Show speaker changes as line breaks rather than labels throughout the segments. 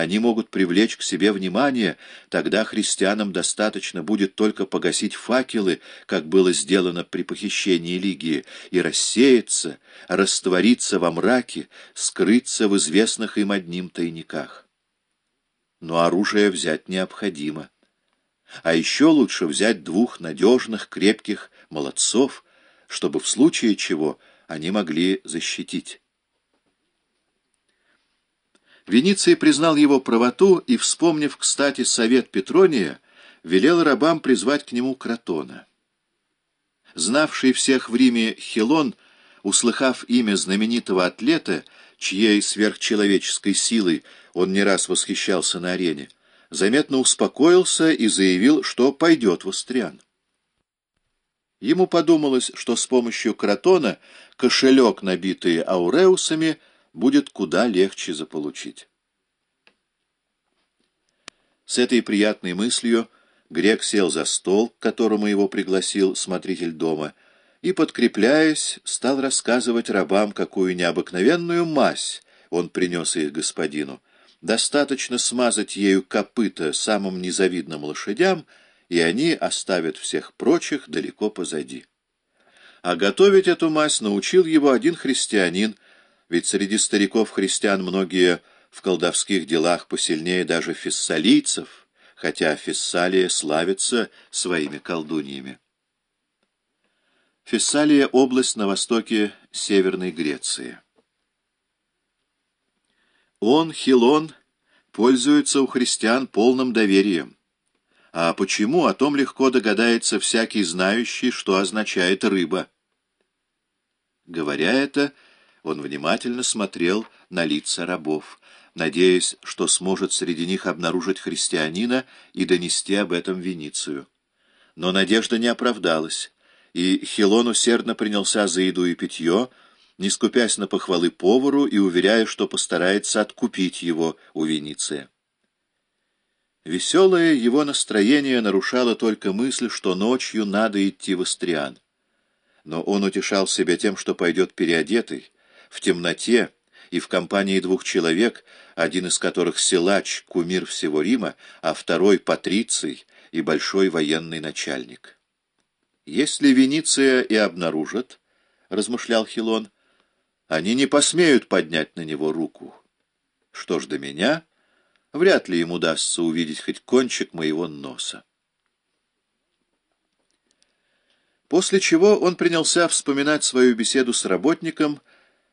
Они могут привлечь к себе внимание, тогда христианам достаточно будет только погасить факелы, как было сделано при похищении Лигии, и рассеяться, раствориться во мраке, скрыться в известных им одним тайниках. Но оружие взять необходимо. А еще лучше взять двух надежных, крепких молодцов, чтобы в случае чего они могли защитить. Вениций признал его правоту и, вспомнив, кстати, совет Петрония, велел рабам призвать к нему Кротона. Знавший всех в Риме Хилон, услыхав имя знаменитого атлета, чьей сверхчеловеческой силой он не раз восхищался на арене, заметно успокоился и заявил, что пойдет в Астриан. Ему подумалось, что с помощью кротона кошелек, набитый ауреусами, будет куда легче заполучить. С этой приятной мыслью грек сел за стол, к которому его пригласил смотритель дома, и, подкрепляясь, стал рассказывать рабам, какую необыкновенную мазь он принес их господину. Достаточно смазать ею копыта самым незавидным лошадям, и они оставят всех прочих далеко позади. А готовить эту мазь научил его один христианин, ведь среди стариков-христиан многие в колдовских делах посильнее даже фессалийцев, хотя Фессалия славится своими колдуньями. Фессалия — область на востоке Северной Греции. Он, Хилон, пользуется у христиан полным доверием. А почему, о том легко догадается всякий знающий, что означает рыба. Говоря это, он внимательно смотрел на лица рабов, надеясь, что сможет среди них обнаружить христианина и донести об этом Веницию. Но надежда не оправдалась, и Хилон усердно принялся за еду и питье, не скупясь на похвалы повару и уверяя, что постарается откупить его у Вениция. Веселое его настроение нарушало только мысль, что ночью надо идти в Астриан. Но он утешал себя тем, что пойдет переодетый, в темноте и в компании двух человек, один из которых силач, кумир всего Рима, а второй — патриций и большой военный начальник. «Если Вениция и обнаружат, — размышлял Хилон, — они не посмеют поднять на него руку. Что ж до меня, вряд ли им удастся увидеть хоть кончик моего носа. После чего он принялся вспоминать свою беседу с работником —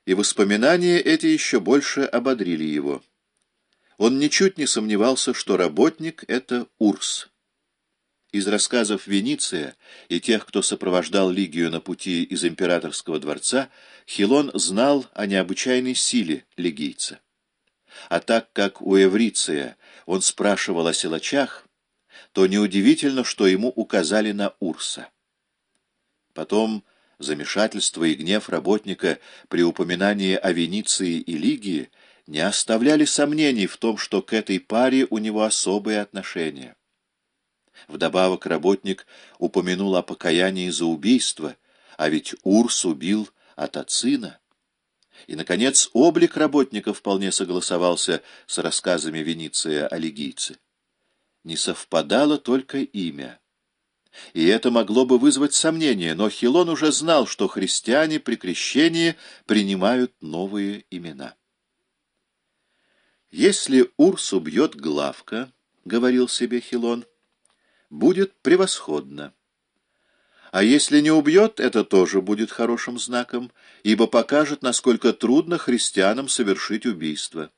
и воспоминания эти еще больше ободрили его. Он ничуть не сомневался, что работник — это Урс. Из рассказов Вениция и тех, кто сопровождал Лигию на пути из императорского дворца, Хилон знал о необычайной силе лигийца. А так как у Эвриция он спрашивал о силачах, то неудивительно, что ему указали на Урса. Потом Замешательство и гнев работника при упоминании о Венеции и Лигии не оставляли сомнений в том, что к этой паре у него особые отношения. Вдобавок работник упомянул о покаянии за убийство, а ведь Урс убил Атацина. И, наконец, облик работника вполне согласовался с рассказами Вениция о лигийце. Не совпадало только имя и это могло бы вызвать сомнения, но Хилон уже знал, что христиане при крещении принимают новые имена. «Если Урс убьет Главка, — говорил себе Хилон, — будет превосходно. А если не убьет, это тоже будет хорошим знаком, ибо покажет, насколько трудно христианам совершить убийство».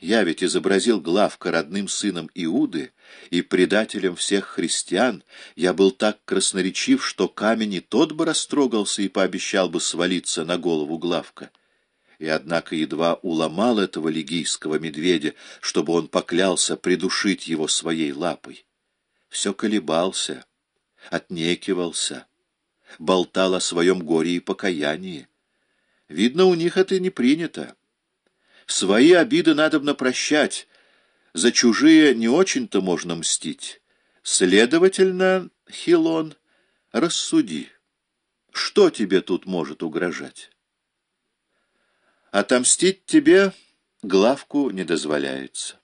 Я ведь изобразил Главка родным сыном Иуды и предателем всех христиан. Я был так красноречив, что камень и тот бы растрогался и пообещал бы свалиться на голову Главка. И однако едва уломал этого лигийского медведя, чтобы он поклялся придушить его своей лапой. Все колебался, отнекивался, болтал о своем горе и покаянии. Видно, у них это не принято. Свои обиды надобно прощать, за чужие не очень-то можно мстить. Следовательно, Хилон, рассуди, что тебе тут может угрожать? Отомстить тебе главку не дозволяется.